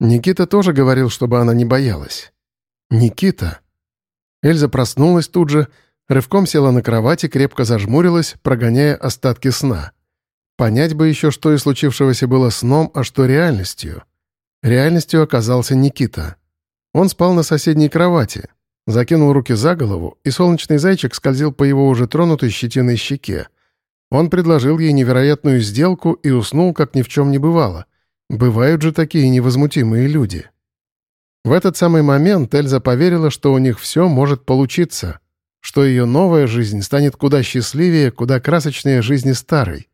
Никита тоже говорил, чтобы она не боялась. Никита. Эльза проснулась тут же, рывком села на кровати, крепко зажмурилась, прогоняя остатки сна. Понять бы еще, что из случившегося было сном, а что реальностью. Реальностью оказался Никита. Он спал на соседней кровати, закинул руки за голову, и солнечный зайчик скользил по его уже тронутой щетиной щеке. Он предложил ей невероятную сделку и уснул, как ни в чем не бывало. Бывают же такие невозмутимые люди. В этот самый момент Эльза поверила, что у них все может получиться, что ее новая жизнь станет куда счастливее, куда красочнее жизни старой.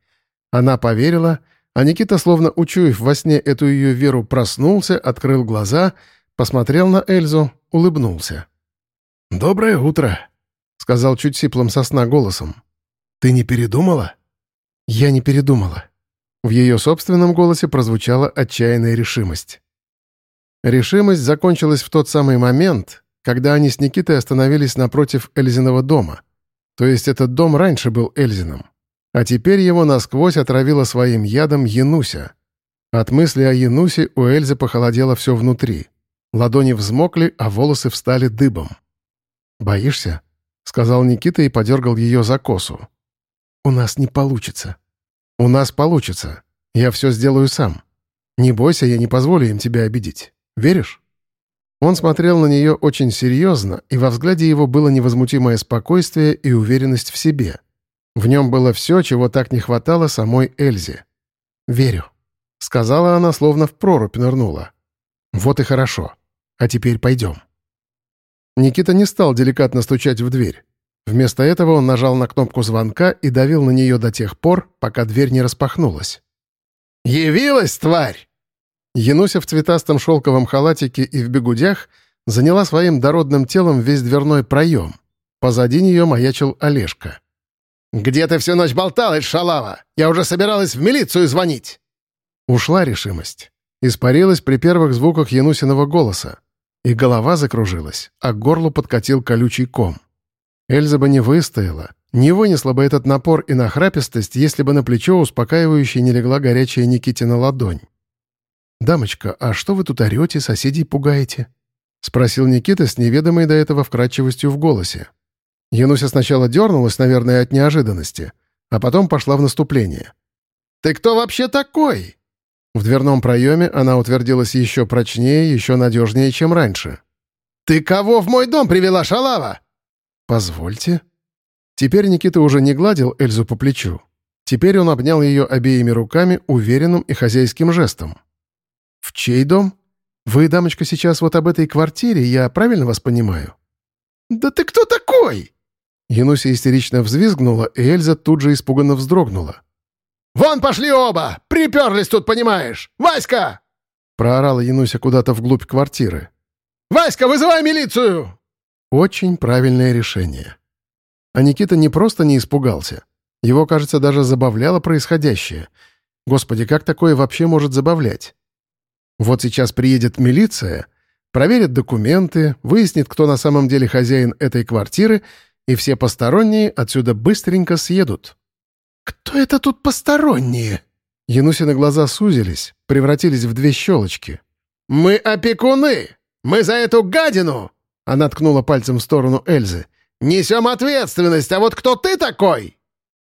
Она поверила, а Никита, словно учуяв во сне эту ее веру, проснулся, открыл глаза, посмотрел на Эльзу, улыбнулся. «Доброе утро», — сказал чуть сиплым сосна голосом. «Ты не передумала?» «Я не передумала». В ее собственном голосе прозвучала отчаянная решимость. Решимость закончилась в тот самый момент, когда они с Никитой остановились напротив Эльзиного дома. То есть этот дом раньше был Эльзиным. А теперь его насквозь отравила своим ядом Януся. От мысли о Янусе у Эльзы похолодело все внутри. Ладони взмокли, а волосы встали дыбом. «Боишься?» — сказал Никита и подергал ее за косу. «У нас не получится». «У нас получится. Я все сделаю сам. Не бойся, я не позволю им тебя обидеть. Веришь?» Он смотрел на нее очень серьезно, и во взгляде его было невозмутимое спокойствие и уверенность в себе. В нем было все, чего так не хватало самой Эльзе. «Верю», — сказала она, словно в прорубь нырнула. «Вот и хорошо. А теперь пойдем». Никита не стал деликатно стучать в дверь. Вместо этого он нажал на кнопку звонка и давил на нее до тех пор, пока дверь не распахнулась. «Явилась, тварь!» Януся в цветастом шелковом халатике и в бегудях заняла своим дородным телом весь дверной проем. Позади нее маячил Олежка. «Где ты всю ночь болталась, шалава? Я уже собиралась в милицию звонить!» Ушла решимость. Испарилась при первых звуках Янусиного голоса. И голова закружилась, а к горлу подкатил колючий ком. Эльза бы не выстояла, не вынесла бы этот напор и нахрапистость, если бы на плечо успокаивающе не легла горячая Никитина ладонь. «Дамочка, а что вы тут орете, соседей пугаете?» — спросил Никита с неведомой до этого вкрадчивостью в голосе. Януся сначала дернулась, наверное, от неожиданности, а потом пошла в наступление. «Ты кто вообще такой?» В дверном проеме она утвердилась еще прочнее, еще надежнее, чем раньше. «Ты кого в мой дом привела, шалава?» «Позвольте». Теперь Никита уже не гладил Эльзу по плечу. Теперь он обнял ее обеими руками уверенным и хозяйским жестом. «В чей дом? Вы, дамочка, сейчас вот об этой квартире, я правильно вас понимаю?» «Да ты кто такой?» Януся истерично взвизгнула, и Эльза тут же испуганно вздрогнула. «Вон пошли оба! Приперлись тут, понимаешь! Васька!» Проорала Януся куда-то вглубь квартиры. «Васька, вызывай милицию!» Очень правильное решение. А Никита не просто не испугался. Его, кажется, даже забавляло происходящее. Господи, как такое вообще может забавлять? Вот сейчас приедет милиция, проверит документы, выяснит, кто на самом деле хозяин этой квартиры, и все посторонние отсюда быстренько съедут. «Кто это тут посторонние?» Янусины глаза сузились, превратились в две щелочки. «Мы опекуны! Мы за эту гадину!» Она ткнула пальцем в сторону Эльзы. «Несем ответственность, а вот кто ты такой?»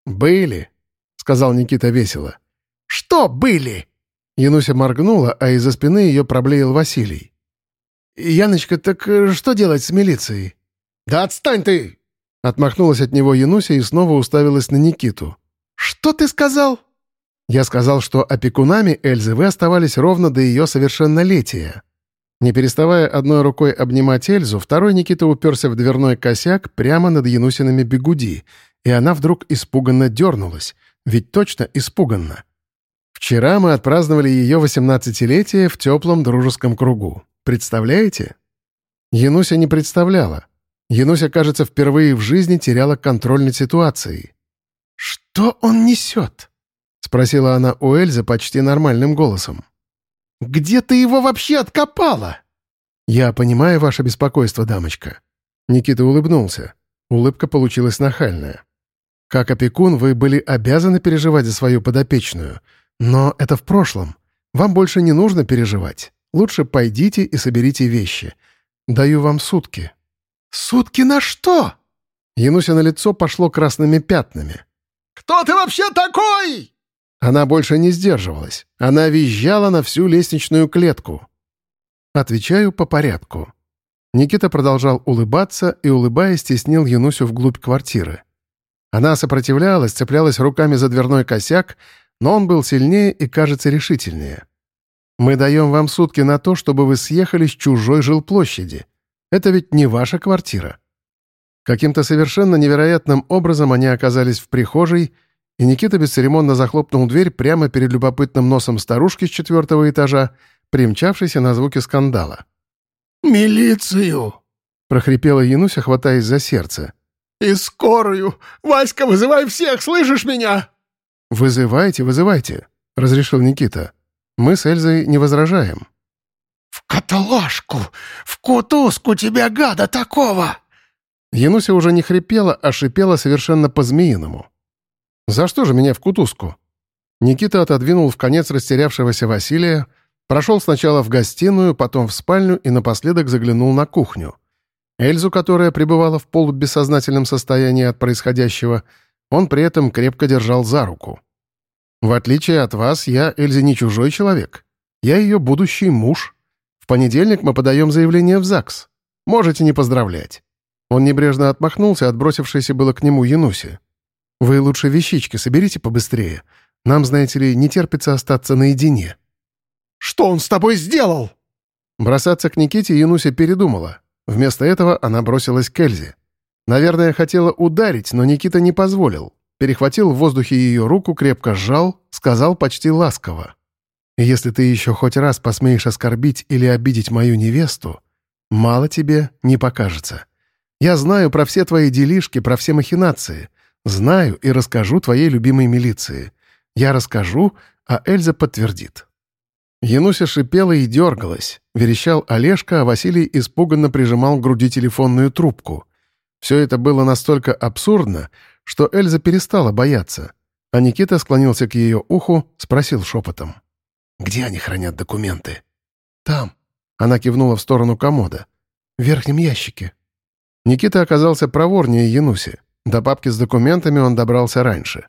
«Были», — сказал Никита весело. «Что были?» Януся моргнула, а из-за спины ее проблеял Василий. «Яночка, так э, что делать с милицией?» «Да отстань ты!» Отмахнулась от него Януся и снова уставилась на Никиту. «Что ты сказал?» «Я сказал, что опекунами Эльзы вы оставались ровно до ее совершеннолетия. Не переставая одной рукой обнимать Эльзу, второй Никита уперся в дверной косяк прямо над Янусиными бегуди, и она вдруг испуганно дернулась. Ведь точно испуганно. Вчера мы отпраздновали ее восемнадцатилетие в теплом дружеском кругу. Представляете? Януся не представляла. Януся, кажется, впервые в жизни теряла контроль над ситуацией. «Что он несет?» — спросила она у Эльзы почти нормальным голосом. Где ты его вообще откопала?» «Я понимаю ваше беспокойство, дамочка». Никита улыбнулся. Улыбка получилась нахальная. «Как опекун вы были обязаны переживать за свою подопечную. Но это в прошлом. Вам больше не нужно переживать. Лучше пойдите и соберите вещи. Даю вам сутки». «Сутки на что?» Януся на лицо пошло красными пятнами. «Кто ты вообще такой?» Она больше не сдерживалась. Она визжала на всю лестничную клетку. Отвечаю по порядку. Никита продолжал улыбаться и, улыбаясь, стеснил Янусю вглубь квартиры. Она сопротивлялась, цеплялась руками за дверной косяк, но он был сильнее и, кажется, решительнее. «Мы даем вам сутки на то, чтобы вы съехали с чужой жилплощади. Это ведь не ваша квартира». Каким-то совершенно невероятным образом они оказались в прихожей, и Никита бесцеремонно захлопнул дверь прямо перед любопытным носом старушки с четвертого этажа, примчавшейся на звуки скандала. «Милицию!» — прохрипела Януся, хватаясь за сердце. «И скорую! Васька, вызывай всех, слышишь меня?» «Вызывайте, вызывайте», — разрешил Никита. «Мы с Эльзой не возражаем». «В каталажку! В кутузку тебя, гада, такого!» Януся уже не хрипела, а шипела совершенно по-змеиному. «За что же меня в кутузку?» Никита отодвинул в конец растерявшегося Василия, прошел сначала в гостиную, потом в спальню и напоследок заглянул на кухню. Эльзу, которая пребывала в полубессознательном состоянии от происходящего, он при этом крепко держал за руку. «В отличие от вас, я, Эльзе, не чужой человек. Я ее будущий муж. В понедельник мы подаем заявление в ЗАГС. Можете не поздравлять». Он небрежно отмахнулся, отбросившийся было к нему Януси. «Вы лучше вещички соберите побыстрее. Нам, знаете ли, не терпится остаться наедине». «Что он с тобой сделал?» Бросаться к Никите Януся передумала. Вместо этого она бросилась к Эльзе. Наверное, хотела ударить, но Никита не позволил. Перехватил в воздухе ее руку, крепко сжал, сказал почти ласково. «Если ты еще хоть раз посмеешь оскорбить или обидеть мою невесту, мало тебе не покажется. Я знаю про все твои делишки, про все махинации. Знаю и расскажу твоей любимой милиции. Я расскажу, а Эльза подтвердит». Януся шипела и дергалась. Верещал Олежка, а Василий испуганно прижимал к груди телефонную трубку. Все это было настолько абсурдно, что Эльза перестала бояться, а Никита склонился к ее уху, спросил шепотом. «Где они хранят документы?» «Там». Она кивнула в сторону комода. «В верхнем ящике». Никита оказался проворнее Януси. До папки с документами он добрался раньше.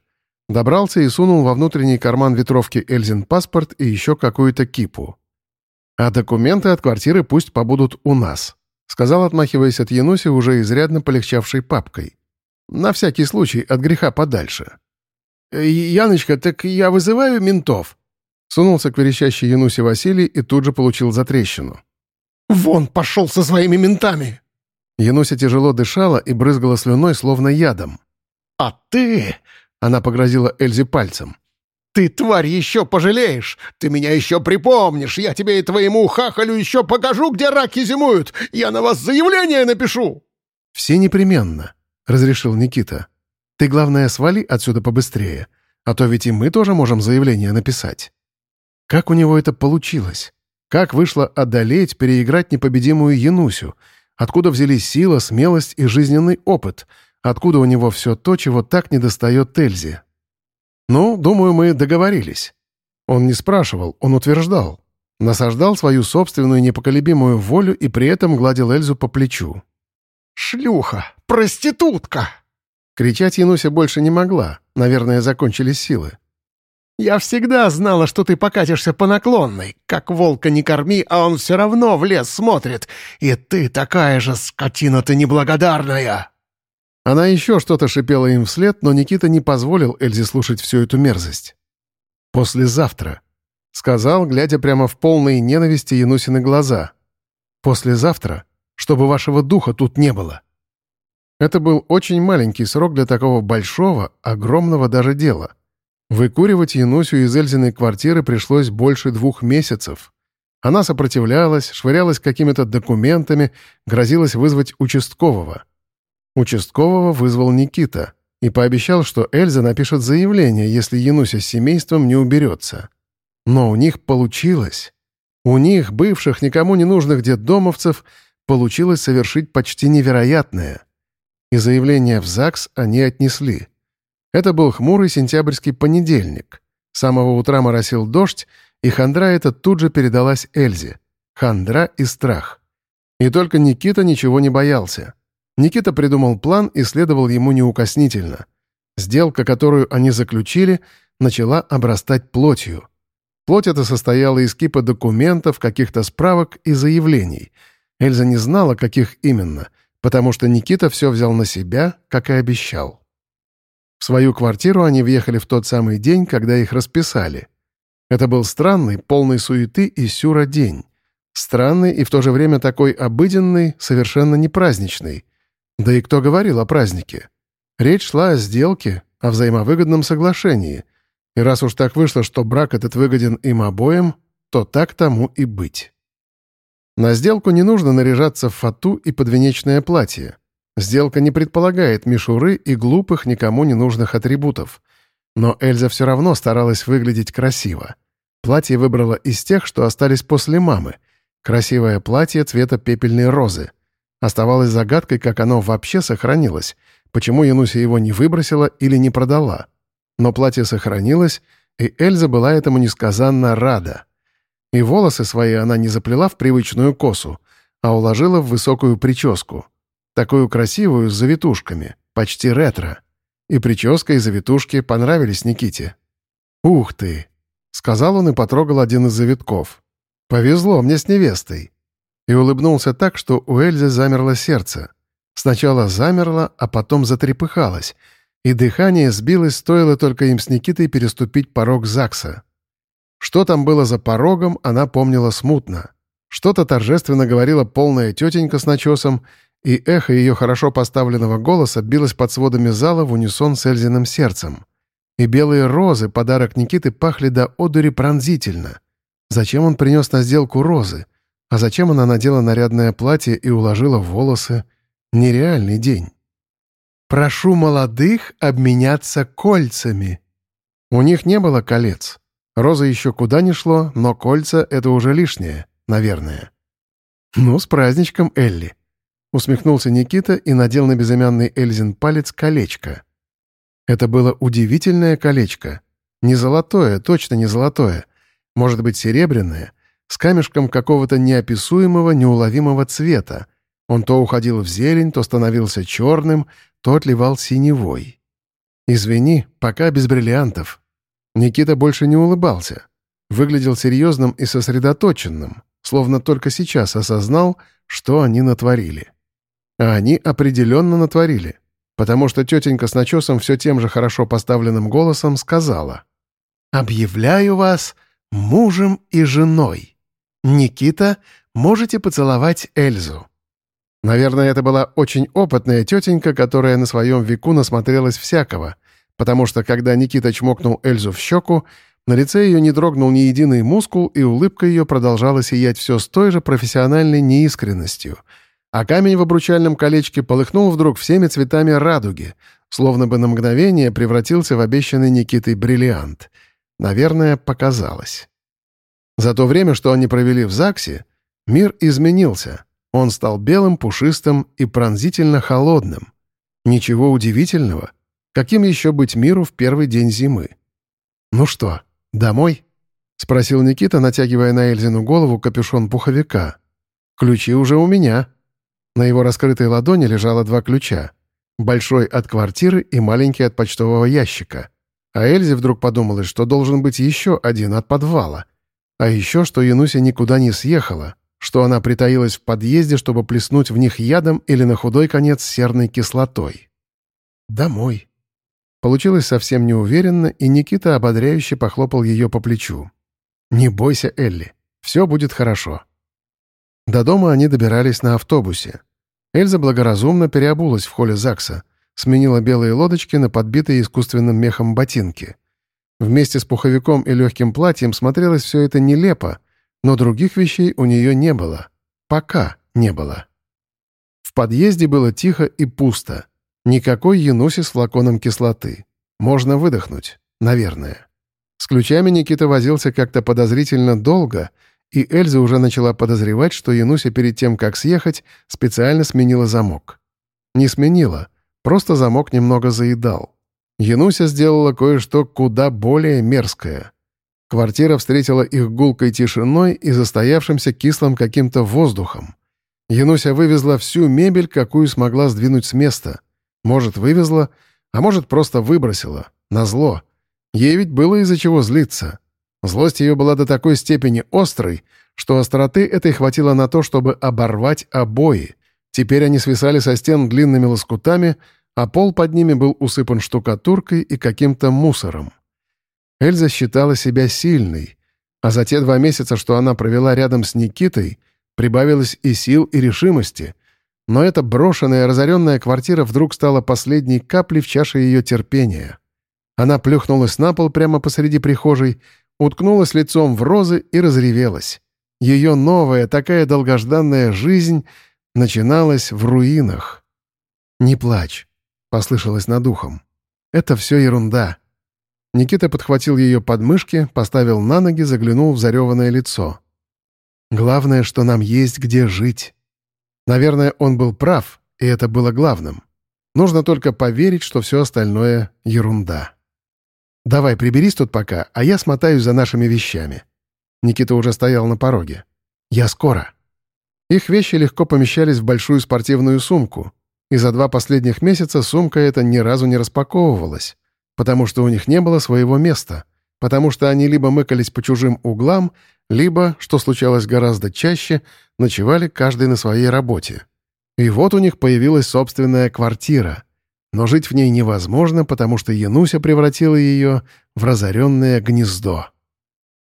Добрался и сунул во внутренний карман ветровки Эльзин паспорт и еще какую-то кипу. «А документы от квартиры пусть побудут у нас», сказал, отмахиваясь от Януси, уже изрядно полегчавшей папкой. «На всякий случай, от греха подальше». «Э, «Яночка, так я вызываю ментов?» Сунулся к верещащей Янусе Василий и тут же получил затрещину. «Вон пошел со своими ментами!» Януся тяжело дышала и брызгала слюной, словно ядом. «А ты...» — она погрозила Эльзе пальцем. «Ты, тварь, еще пожалеешь! Ты меня еще припомнишь! Я тебе и твоему хахалю еще покажу, где раки зимуют! Я на вас заявление напишу!» «Все непременно», — разрешил Никита. «Ты, главное, свали отсюда побыстрее, а то ведь и мы тоже можем заявление написать». Как у него это получилось? Как вышло одолеть, переиграть непобедимую Янусю? Откуда взялись сила, смелость и жизненный опыт? Откуда у него все то, чего так недостает Эльзе? «Ну, думаю, мы договорились». Он не спрашивал, он утверждал. Насаждал свою собственную непоколебимую волю и при этом гладил Эльзу по плечу. «Шлюха! Проститутка!» Кричать Януся больше не могла. Наверное, закончились силы. «Я всегда знала, что ты покатишься по наклонной. Как волка не корми, а он все равно в лес смотрит. И ты такая же скотина ты неблагодарная!» Она еще что-то шипела им вслед, но Никита не позволил Эльзе слушать всю эту мерзость. «Послезавтра», — сказал, глядя прямо в полные ненависти Янусины глаза. «Послезавтра, чтобы вашего духа тут не было». Это был очень маленький срок для такого большого, огромного даже дела. Выкуривать Янусю из Эльзиной квартиры пришлось больше двух месяцев. Она сопротивлялась, швырялась какими-то документами, грозилась вызвать участкового — Участкового вызвал Никита и пообещал, что Эльза напишет заявление, если Януся с семейством не уберется. Но у них получилось. У них, бывших, никому не нужных детдомовцев, получилось совершить почти невероятное. И заявление в ЗАГС они отнесли. Это был хмурый сентябрьский понедельник. С самого утра моросил дождь, и хандра эта тут же передалась Эльзе. хандра и страх. И только Никита ничего не боялся. Никита придумал план и следовал ему неукоснительно. Сделка, которую они заключили, начала обрастать плотью. Плоть эта состояла из кипа документов, каких-то справок и заявлений. Эльза не знала, каких именно, потому что Никита все взял на себя, как и обещал. В свою квартиру они въехали в тот самый день, когда их расписали. Это был странный, полный суеты и сюра день. Странный и в то же время такой обыденный, совершенно не праздничный. Да и кто говорил о празднике? Речь шла о сделке, о взаимовыгодном соглашении. И раз уж так вышло, что брак этот выгоден им обоим, то так тому и быть. На сделку не нужно наряжаться в фату и подвенечное платье. Сделка не предполагает мишуры и глупых, никому не нужных атрибутов. Но Эльза все равно старалась выглядеть красиво. Платье выбрала из тех, что остались после мамы. Красивое платье цвета пепельной розы. Оставалось загадкой, как оно вообще сохранилось, почему Януся его не выбросила или не продала. Но платье сохранилось, и Эльза была этому несказанно рада. И волосы свои она не заплела в привычную косу, а уложила в высокую прическу — Такую красивую, с завитушками, почти ретро. И прическа, и завитушки понравились Никите. «Ух ты!» — сказал он и потрогал один из завитков. «Повезло мне с невестой». И улыбнулся так, что у Эльзы замерло сердце. Сначала замерло, а потом затрепыхалось, и дыхание сбилось, стоило только им с Никитой переступить порог ЗАГСа. Что там было за порогом, она помнила смутно. Что-то торжественно говорила полная тетенька с начесом, и эхо ее хорошо поставленного голоса билось под сводами зала в унисон с Эльзиным сердцем. И белые розы, подарок Никиты, пахли до одури пронзительно. Зачем он принес на сделку розы? А зачем она надела нарядное платье и уложила в волосы? Нереальный день. «Прошу молодых обменяться кольцами». У них не было колец. Роза еще куда ни шло, но кольца — это уже лишнее, наверное. «Ну, с праздничком, Элли!» Усмехнулся Никита и надел на безымянный Эльзин палец колечко. Это было удивительное колечко. Не золотое, точно не золотое. Может быть, серебряное, с камешком какого-то неописуемого, неуловимого цвета. Он то уходил в зелень, то становился черным, то отливал синевой. «Извини, пока без бриллиантов». Никита больше не улыбался. Выглядел серьезным и сосредоточенным, словно только сейчас осознал, что они натворили. А они определенно натворили, потому что тетенька с начесом все тем же хорошо поставленным голосом сказала «Объявляю вас мужем и женой. Никита, можете поцеловать Эльзу». Наверное, это была очень опытная тетенька, которая на своем веку насмотрелась всякого, потому что, когда Никита чмокнул Эльзу в щеку, на лице ее не дрогнул ни единый мускул, и улыбка ее продолжала сиять все с той же профессиональной неискренностью — а камень в обручальном колечке полыхнул вдруг всеми цветами радуги, словно бы на мгновение превратился в обещанный Никитой бриллиант. Наверное, показалось. За то время, что они провели в ЗАГСе, мир изменился. Он стал белым, пушистым и пронзительно холодным. Ничего удивительного. Каким еще быть миру в первый день зимы? «Ну что, домой?» — спросил Никита, натягивая на Эльзину голову капюшон пуховика. «Ключи уже у меня», на его раскрытой ладони лежало два ключа. Большой от квартиры и маленький от почтового ящика. А Эльзе вдруг подумалось, что должен быть еще один от подвала. А еще, что Януся никуда не съехала, что она притаилась в подъезде, чтобы плеснуть в них ядом или на худой конец серной кислотой. «Домой». Получилось совсем неуверенно, и Никита ободряюще похлопал ее по плечу. «Не бойся, Элли, все будет хорошо». До дома они добирались на автобусе. Эльза благоразумно переобулась в холле ЗАГСа, сменила белые лодочки на подбитые искусственным мехом ботинки. Вместе с пуховиком и легким платьем смотрелось все это нелепо, но других вещей у нее не было. Пока не было. В подъезде было тихо и пусто. Никакой Януси с флаконом кислоты. Можно выдохнуть, наверное. С ключами Никита возился как-то подозрительно долго — и Эльза уже начала подозревать, что Януся перед тем, как съехать, специально сменила замок. Не сменила, просто замок немного заедал. Януся сделала кое-что куда более мерзкое. Квартира встретила их гулкой тишиной и застоявшимся кислым каким-то воздухом. Януся вывезла всю мебель, какую смогла сдвинуть с места. Может, вывезла, а может, просто выбросила. Назло. Ей ведь было из-за чего злиться. Злость ее была до такой степени острой, что остроты этой хватило на то, чтобы оборвать обои. Теперь они свисали со стен длинными лоскутами, а пол под ними был усыпан штукатуркой и каким-то мусором. Эльза считала себя сильной, а за те два месяца, что она провела рядом с Никитой, прибавилось и сил, и решимости. Но эта брошенная, разоренная квартира вдруг стала последней каплей в чаше ее терпения. Она плюхнулась на пол прямо посреди прихожей, уткнулась лицом в розы и разревелась. Ее новая, такая долгожданная жизнь начиналась в руинах. «Не плачь», — послышалось над ухом. «Это все ерунда». Никита подхватил ее подмышки, поставил на ноги, заглянул в зареванное лицо. «Главное, что нам есть где жить». Наверное, он был прав, и это было главным. Нужно только поверить, что все остальное — ерунда. «Давай, приберись тут пока, а я смотаюсь за нашими вещами». Никита уже стоял на пороге. «Я скоро». Их вещи легко помещались в большую спортивную сумку, и за два последних месяца сумка эта ни разу не распаковывалась, потому что у них не было своего места, потому что они либо мыкались по чужим углам, либо, что случалось гораздо чаще, ночевали каждый на своей работе. И вот у них появилась собственная квартира — но жить в ней невозможно, потому что Януся превратила ее в разоренное гнездо.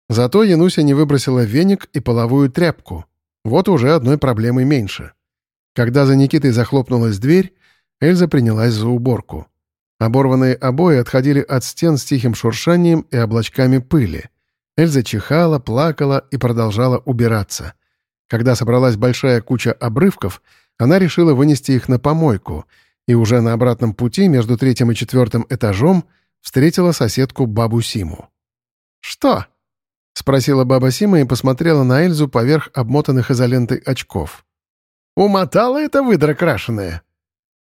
Зато Януся не выбросила веник и половую тряпку. Вот уже одной проблемой меньше. Когда за Никитой захлопнулась дверь, Эльза принялась за уборку. Оборванные обои отходили от стен с тихим шуршанием и облачками пыли. Эльза чихала, плакала и продолжала убираться. Когда собралась большая куча обрывков, она решила вынести их на помойку — и уже на обратном пути между третьим и четвертым этажом встретила соседку бабу Симу. «Что?» — спросила баба Сима и посмотрела на Эльзу поверх обмотанных изолентой очков. «Умотала это выдра крашеная?»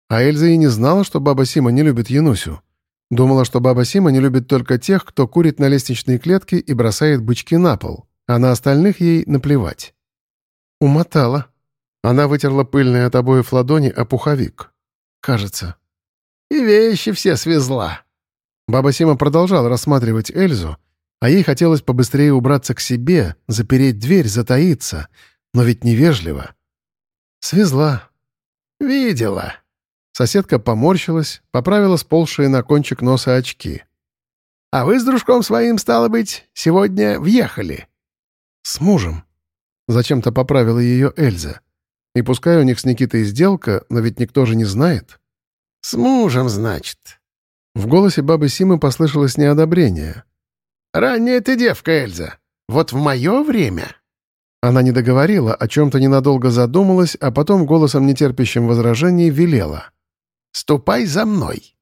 А Эльза и не знала, что баба Сима не любит Янусю. Думала, что баба Сима не любит только тех, кто курит на лестничной клетке и бросает бычки на пол, а на остальных ей наплевать. «Умотала». Она вытерла пыльные от обоев ладони о пуховик кажется. И вещи все свезла». Баба Сима продолжала рассматривать Эльзу, а ей хотелось побыстрее убраться к себе, запереть дверь, затаиться, но ведь невежливо. «Свезла». «Видела». Соседка поморщилась, поправила сползшие на кончик носа очки. «А вы с дружком своим, стало быть, сегодня въехали?» «С мужем». Зачем-то поправила ее Эльза. И пускай у них с Никитой сделка, но ведь никто же не знает. «С мужем, значит». В голосе бабы Симы послышалось неодобрение. «Ранняя ты девка, Эльза. Вот в мое время...» Она не договорила, о чем-то ненадолго задумалась, а потом голосом, нетерпящим возражений, велела. «Ступай за мной».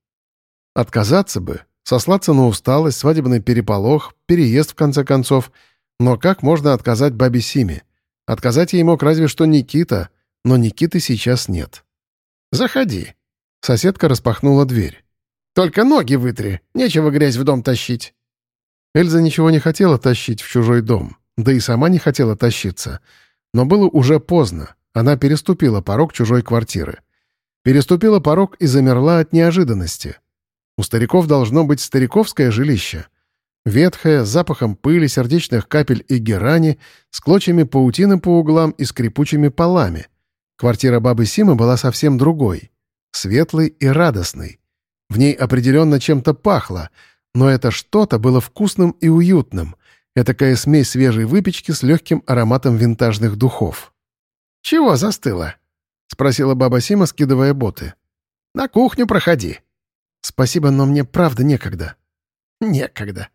Отказаться бы, сослаться на усталость, свадебный переполох, переезд, в конце концов. Но как можно отказать бабе Симе? Отказать ей мог разве что Никита, но Никиты сейчас нет. «Заходи». Соседка распахнула дверь. «Только ноги вытри, нечего грязь в дом тащить». Эльза ничего не хотела тащить в чужой дом, да и сама не хотела тащиться. Но было уже поздно, она переступила порог чужой квартиры. Переступила порог и замерла от неожиданности. У стариков должно быть стариковское жилище. Ветхое, с запахом пыли, сердечных капель и герани, с клочьями паутины по углам и скрипучими полами — Квартира бабы Симы была совсем другой, светлой и радостной. В ней определенно чем-то пахло, но это что-то было вкусным и уютным. Этакая смесь свежей выпечки с легким ароматом винтажных духов. «Чего застыло?» — спросила баба Сима, скидывая боты. «На кухню проходи». «Спасибо, но мне правда некогда». «Некогда.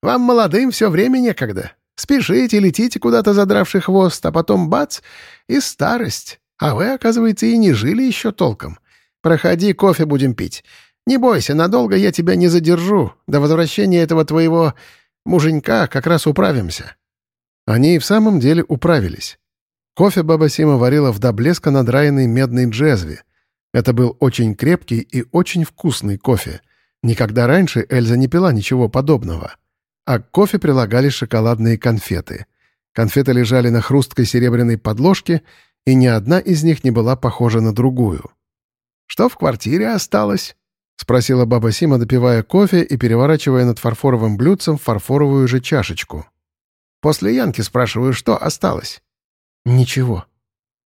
Вам, молодым, все время некогда. Спешите, летите куда-то, задравший хвост, а потом бац — и старость. А вы, оказывается, и не жили еще толком. Проходи, кофе будем пить. Не бойся, надолго я тебя не задержу. До возвращения этого твоего муженька как раз управимся». Они и в самом деле управились. Кофе баба Сима варила в до блеска надраенной медной джезве. Это был очень крепкий и очень вкусный кофе. Никогда раньше Эльза не пила ничего подобного. а к кофе прилагались шоколадные конфеты. Конфеты лежали на хрусткой серебряной подложке, и ни одна из них не была похожа на другую. «Что в квартире осталось?» — спросила баба Сима, допивая кофе и переворачивая над фарфоровым блюдцем фарфоровую же чашечку. «После Янки спрашиваю, что осталось?» «Ничего».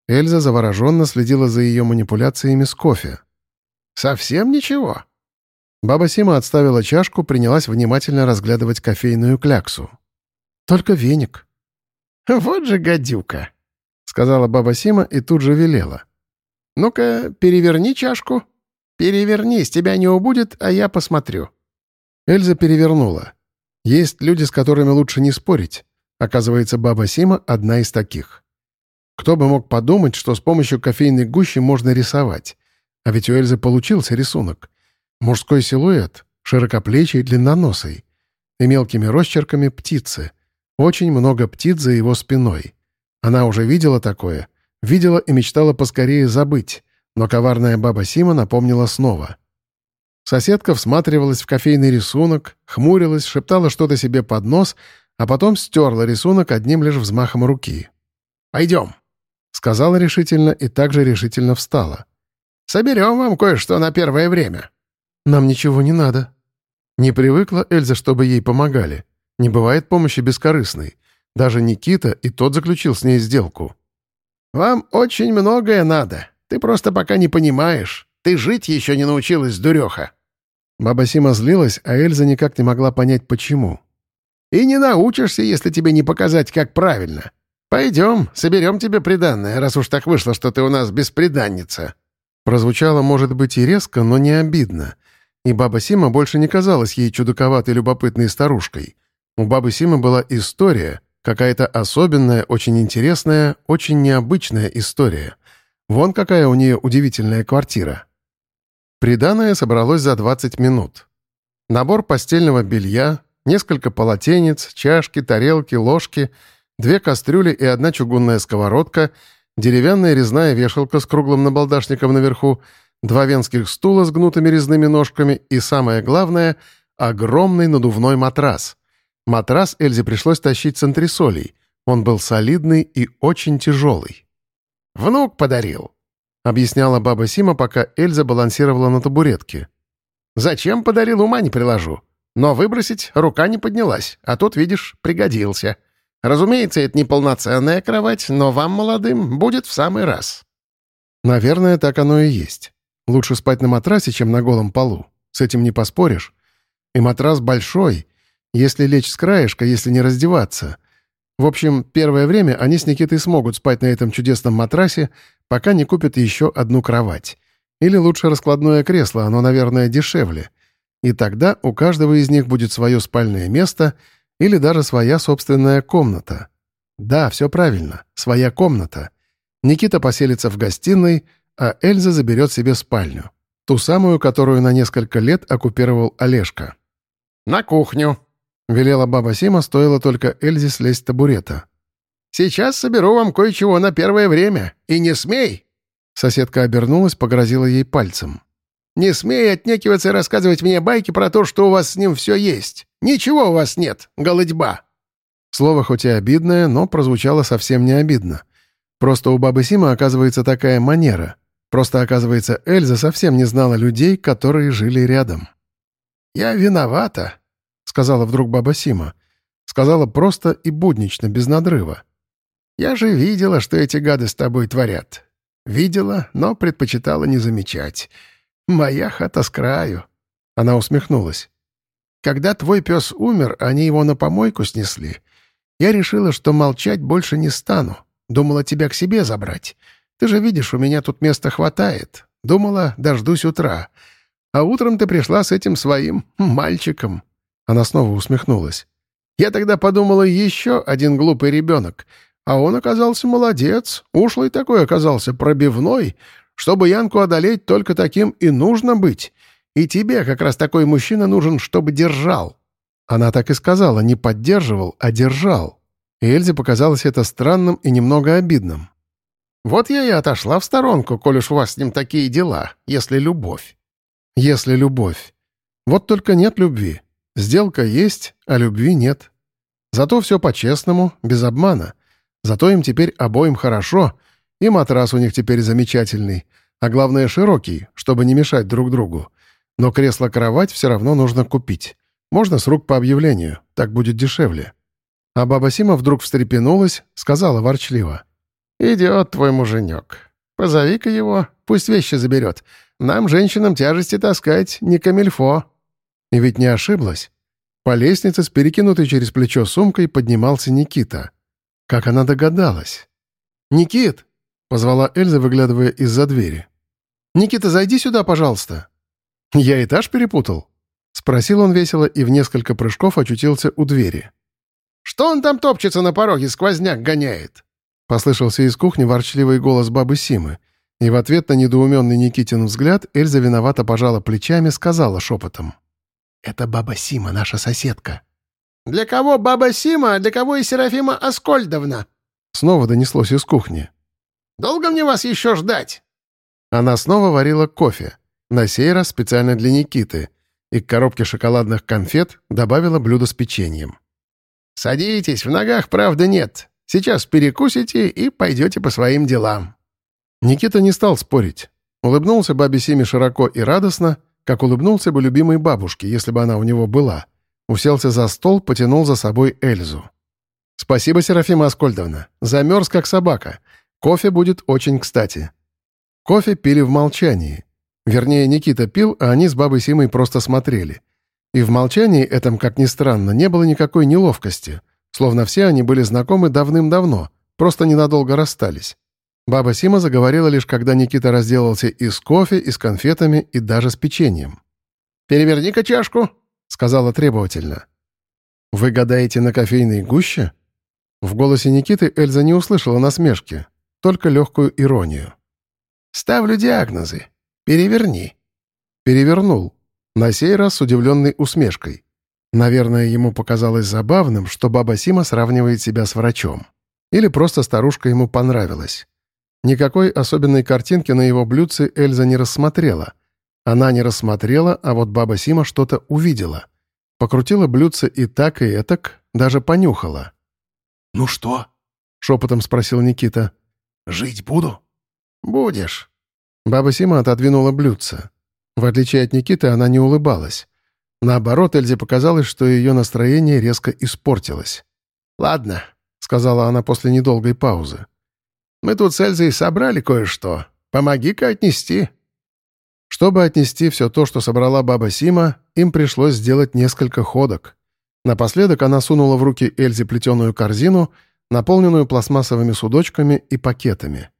Эльза завороженно следила за ее манипуляциями с кофе. «Совсем ничего?» Баба Сима отставила чашку, принялась внимательно разглядывать кофейную кляксу. «Только веник». «Вот же гадюка!» — сказала баба Сима и тут же велела. «Ну-ка, переверни чашку. Переверни, с тебя не убудет, а я посмотрю». Эльза перевернула. Есть люди, с которыми лучше не спорить. Оказывается, баба Сима — одна из таких. Кто бы мог подумать, что с помощью кофейной гущи можно рисовать. А ведь у Эльзы получился рисунок. Мужской силуэт, широкоплечий, длинноносый. И мелкими росчерками птицы. Очень много птиц за его спиной. Она уже видела такое. Видела и мечтала поскорее забыть. Но коварная баба Сима напомнила снова. Соседка всматривалась в кофейный рисунок, хмурилась, шептала что-то себе под нос, а потом стерла рисунок одним лишь взмахом руки. «Пойдем», — сказала решительно и также решительно встала. «Соберем вам кое-что на первое время». «Нам ничего не надо». Не привыкла Эльза, чтобы ей помогали. Не бывает помощи бескорыстной. Даже Никита и тот заключил с ней сделку. «Вам очень многое надо. Ты просто пока не понимаешь. Ты жить еще не научилась, дуреха». Баба Сима злилась, а Эльза никак не могла понять, почему. «И не научишься, если тебе не показать, как правильно. Пойдем, соберем тебе приданное, раз уж так вышло, что ты у нас бесприданница». Прозвучало, может быть, и резко, но не обидно — и баба Сима больше не казалась ей чудаковатой любопытной старушкой. У бабы Симы была история, какая-то особенная, очень интересная, очень необычная история. Вон какая у нее удивительная квартира. Приданное собралось за 20 минут. Набор постельного белья, несколько полотенец, чашки, тарелки, ложки, две кастрюли и одна чугунная сковородка, деревянная резная вешалка с круглым набалдашником наверху — два венских стула с гнутыми резными ножками и, самое главное, огромный надувной матрас. Матрас Эльзе пришлось тащить с антресолей. Он был солидный и очень тяжелый. «Внук подарил», — объясняла баба Сима, пока Эльза балансировала на табуретке. «Зачем подарил, ума не приложу. Но выбросить рука не поднялась, а тут, видишь, пригодился. Разумеется, это не полноценная кровать, но вам, молодым, будет в самый раз». Наверное, так оно и есть. Лучше спать на матрасе, чем на голом полу. С этим не поспоришь. И матрас большой. Если лечь с краешка, если не раздеваться. В общем, первое время они с Никитой смогут спать на этом чудесном матрасе, пока не купят еще одну кровать. Или лучше раскладное кресло, оно, наверное, дешевле. И тогда у каждого из них будет свое спальное место или даже своя собственная комната. Да, все правильно, своя комната. Никита поселится в гостиной — а Эльза заберет себе спальню. Ту самую, которую на несколько лет оккупировал Олежка. «На кухню», — велела баба Сима, стоило только Эльзе слезть с табурета. «Сейчас соберу вам кое-чего на первое время. И не смей!» Соседка обернулась, погрозила ей пальцем. «Не смей отнекиваться и рассказывать мне байки про то, что у вас с ним все есть. Ничего у вас нет, голодьба!» Слово хоть и обидное, но прозвучало совсем не обидно. Просто у бабы Сима оказывается такая манера. Просто, оказывается, Эльза совсем не знала людей, которые жили рядом. «Я виновата», — сказала вдруг баба Сима. Сказала просто и буднично, без надрыва. «Я же видела, что эти гады с тобой творят. Видела, но предпочитала не замечать. Моя хата с краю». Она усмехнулась. «Когда твой пес умер, они его на помойку снесли. Я решила, что молчать больше не стану. Думала тебя к себе забрать. Ты же видишь, у меня тут места хватает. Думала, дождусь утра. А утром ты пришла с этим своим мальчиком». Она снова усмехнулась. «Я тогда подумала, еще один глупый ребенок. А он оказался молодец, ушлый такой оказался, пробивной. Чтобы Янку одолеть, только таким и нужно быть. И тебе как раз такой мужчина нужен, чтобы держал». Она так и сказала, не поддерживал, а держал. И Эльзе показалось это странным и немного обидным. Вот я и отошла в сторонку, коль уж у вас с ним такие дела, если любовь. Если любовь. Вот только нет любви. Сделка есть, а любви нет. Зато все по-честному, без обмана. Зато им теперь обоим хорошо, и матрас у них теперь замечательный, а главное широкий, чтобы не мешать друг другу. Но кресло-кровать все равно нужно купить. Можно с рук по объявлению, так будет дешевле. А баба Сима вдруг встрепенулась, сказала ворчливо. «Идет твой муженек. Позови-ка его, пусть вещи заберет. Нам, женщинам, тяжести таскать не камильфо». И ведь не ошиблась. По лестнице с перекинутой через плечо сумкой поднимался Никита. Как она догадалась? «Никит!» — позвала Эльза, выглядывая из-за двери. «Никита, зайди сюда, пожалуйста». «Я этаж перепутал?» — спросил он весело и в несколько прыжков очутился у двери. «Что он там топчется на пороге, сквозняк гоняет?» Послышался из кухни ворчливый голос бабы Симы, и в ответ на недоуменный Никитин взгляд Эльза виновато пожала плечами, сказала шепотом. «Это баба Сима, наша соседка». «Для кого баба Сима, а для кого и Серафима Аскольдовна?» Снова донеслось из кухни. «Долго мне вас еще ждать?» Она снова варила кофе, на сей раз специально для Никиты, и к коробке шоколадных конфет добавила блюдо с печеньем. «Садитесь, в ногах правда нет. Сейчас перекусите и пойдете по своим делам». Никита не стал спорить. Улыбнулся бабе Симе широко и радостно, как улыбнулся бы любимой бабушке, если бы она у него была. Уселся за стол, потянул за собой Эльзу. «Спасибо, Серафима Аскольдовна. Замерз, как собака. Кофе будет очень кстати». Кофе пили в молчании. Вернее, Никита пил, а они с бабой Симой просто смотрели. И в молчании этом, как ни странно, не было никакой неловкости, словно все они были знакомы давным-давно, просто ненадолго расстались. Баба Сима заговорила лишь, когда Никита разделался и с кофе, и с конфетами, и даже с печеньем. «Переверни-ка чашку», — сказала требовательно. «Вы гадаете на кофейной гуще?» В голосе Никиты Эльза не услышала насмешки, только легкую иронию. «Ставлю диагнозы. Переверни». Перевернул. На сей раз с удивленной усмешкой. Наверное, ему показалось забавным, что баба Сима сравнивает себя с врачом. Или просто старушка ему понравилась. Никакой особенной картинки на его блюдце Эльза не рассмотрела. Она не рассмотрела, а вот баба Сима что-то увидела. Покрутила блюдце и так, и этак, даже понюхала. «Ну что?» — шепотом спросил Никита. «Жить буду?» «Будешь». Баба Сима отодвинула блюдце. В отличие от Никиты, она не улыбалась. Наоборот, Эльзе показалось, что ее настроение резко испортилось. «Ладно», — сказала она после недолгой паузы. «Мы тут с Эльзой собрали кое-что. Помоги-ка отнести». Чтобы отнести все то, что собрала баба Сима, им пришлось сделать несколько ходок. Напоследок она сунула в руки Эльзе плетеную корзину, наполненную пластмассовыми судочками и пакетами.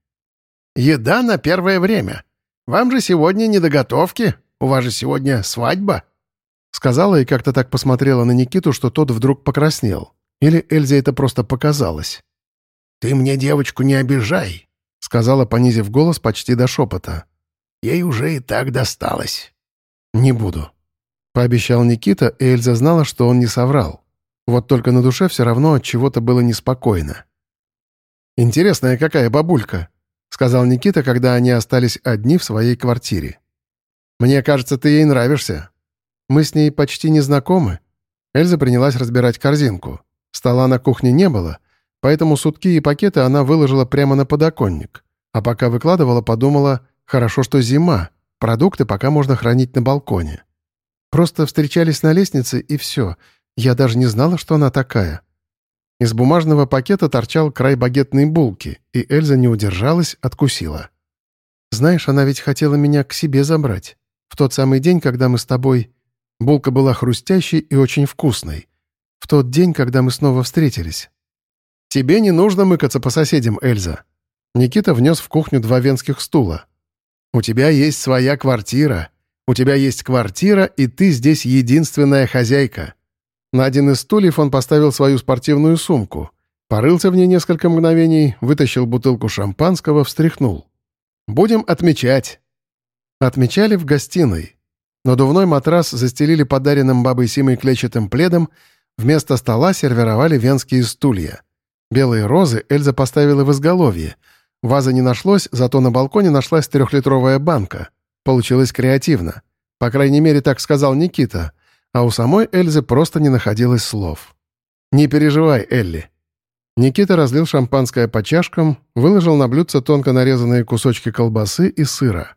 «Еда на первое время», вам же сегодня не до готовки. У вас же сегодня свадьба». Сказала и как-то так посмотрела на Никиту, что тот вдруг покраснел. Или Эльзе это просто показалось. «Ты мне девочку не обижай», — сказала, понизив голос почти до шепота. «Ей уже и так досталось». «Не буду», — пообещал Никита, и Эльза знала, что он не соврал. Вот только на душе все равно от чего-то было неспокойно. «Интересная какая бабулька», — сказал Никита, когда они остались одни в своей квартире. «Мне кажется, ты ей нравишься. Мы с ней почти не знакомы». Эльза принялась разбирать корзинку. Стола на кухне не было, поэтому сутки и пакеты она выложила прямо на подоконник. А пока выкладывала, подумала, хорошо, что зима, продукты пока можно хранить на балконе. Просто встречались на лестнице, и все. Я даже не знала, что она такая. Из бумажного пакета торчал край багетной булки, и Эльза не удержалась, откусила. «Знаешь, она ведь хотела меня к себе забрать. В тот самый день, когда мы с тобой...» Булка была хрустящей и очень вкусной. В тот день, когда мы снова встретились. «Тебе не нужно мыкаться по соседям, Эльза». Никита внес в кухню два венских стула. «У тебя есть своя квартира. У тебя есть квартира, и ты здесь единственная хозяйка. На один из стульев он поставил свою спортивную сумку. Порылся в ней несколько мгновений, вытащил бутылку шампанского, встряхнул. «Будем отмечать». Отмечали в гостиной. Надувной матрас застелили подаренным бабой Симой клетчатым пледом, вместо стола сервировали венские стулья. Белые розы Эльза поставила в изголовье. Вазы не нашлось, зато на балконе нашлась трехлитровая банка. Получилось креативно. По крайней мере, так сказал Никита — а у самой Эльзы просто не находилось слов. «Не переживай, Элли». Никита разлил шампанское по чашкам, выложил на блюдце тонко нарезанные кусочки колбасы и сыра.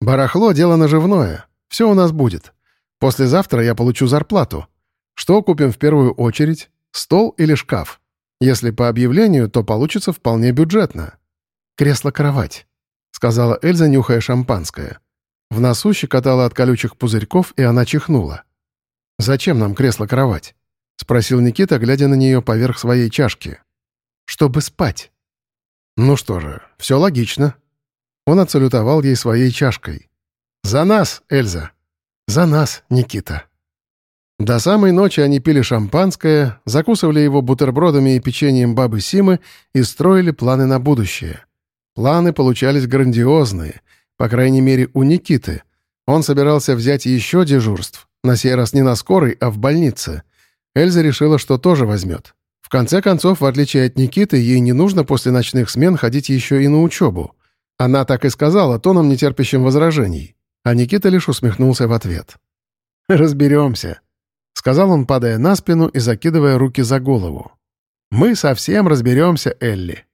«Барахло — дело наживное. Все у нас будет. Послезавтра я получу зарплату. Что купим в первую очередь? Стол или шкаф? Если по объявлению, то получится вполне бюджетно. Кресло-кровать», — сказала Эльза, нюхая шампанское. В носу щекотала от колючих пузырьков, и она чихнула. «Зачем нам кресло-кровать?» — спросил Никита, глядя на нее поверх своей чашки. «Чтобы спать». «Ну что же, все логично». Он отсалютовал ей своей чашкой. «За нас, Эльза!» «За нас, Никита!» До самой ночи они пили шампанское, закусывали его бутербродами и печеньем бабы Симы и строили планы на будущее. Планы получались грандиозные, по крайней мере, у Никиты. Он собирался взять еще дежурств, на сей раз не на скорой, а в больнице. Эльза решила, что тоже возьмет. В конце концов, в отличие от Никиты, ей не нужно после ночных смен ходить еще и на учебу. Она так и сказала, тоном нетерпящим возражений. А Никита лишь усмехнулся в ответ. «Разберемся», — сказал он, падая на спину и закидывая руки за голову. «Мы совсем разберемся, Элли».